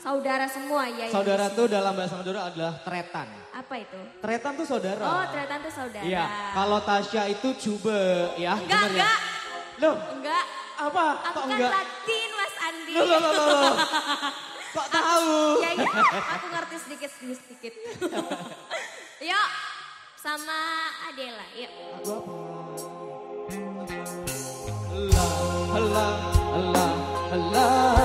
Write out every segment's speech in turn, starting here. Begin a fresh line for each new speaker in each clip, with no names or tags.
Saudara semua ya. ya.
Saudara tuh dalam bahasa Madura adalah tretan.
Apa itu?
Tretan tuh saudara.
Oh, ternyata itu saudara.
Iya, kalau Tasya itu cube ya.
Enggak,
bener ya?
enggak.
Loh,
Enggak.
apa?
Aku
Kok
kan
enggak?
Latin, Mas Andi.
Loh, loh, loh, loh, loh. Kok tahu?
Ya, ya. Aku ngerti sedikit demi sedikit. Yuk, sama Adela. Yuk.
Allah, Allah, Allah, Allah,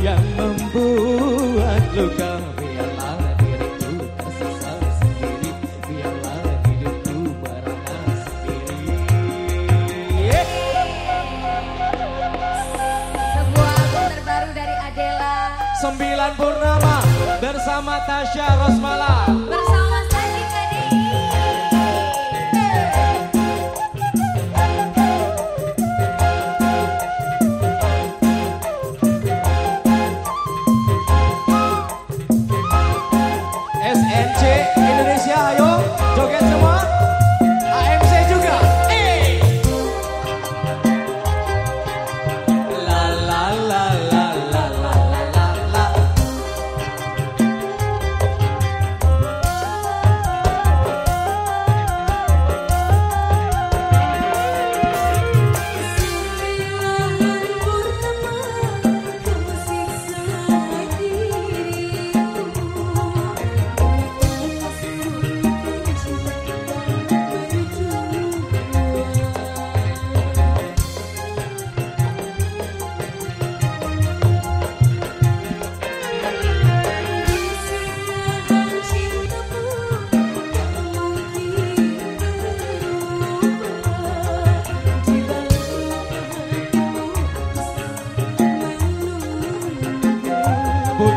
yang
membuat luka. Biarlah diriku tersisa sendiri. Biarlah hidupku merana sendiri
Sebuah album terbaru dari Adela.
Sembilan Purnama bersama Tasya Rosmala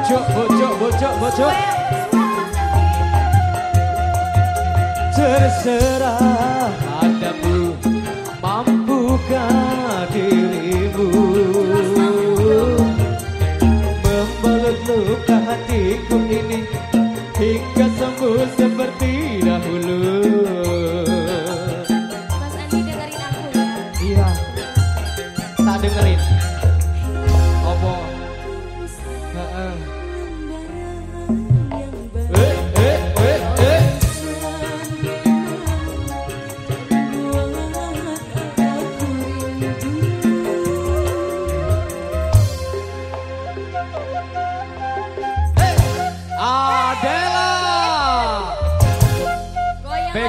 Bocok, bocok, bocok, bocok. Terserah padamu, mampukah dirimu membalut luka hatiku ini hingga sembuh seperti dahulu.
Mas Andi dengerin aku ya.
Iya, tak dengerin.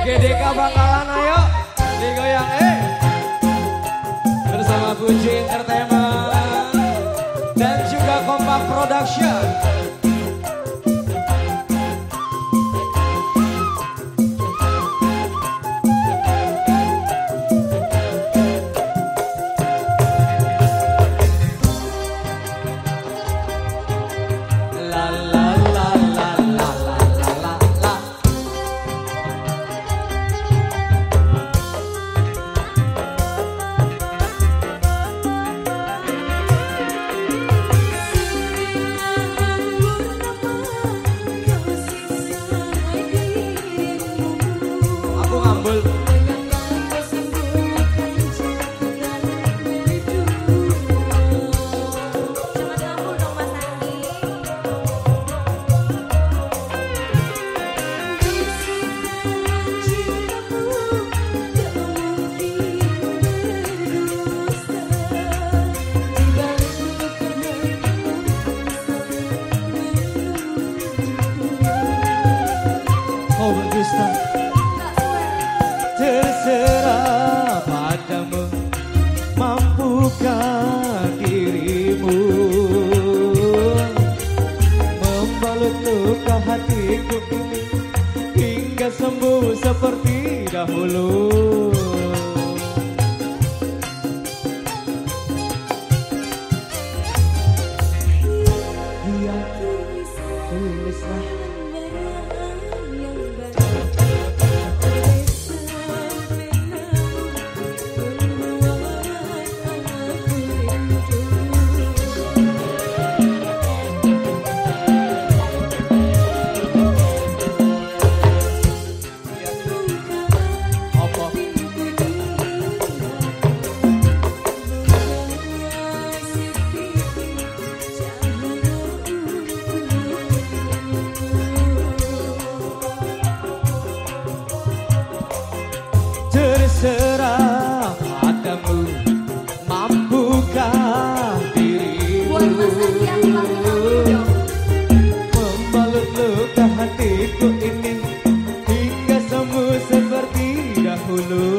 Lagi
Bangkalan ayo. Digoyang eh. Bersama Fuji Entertainment berserah padamu. Mampukah dirimu?
Membalut luka hatiku. Hingga sembuh seperti dahulu.
Kulu.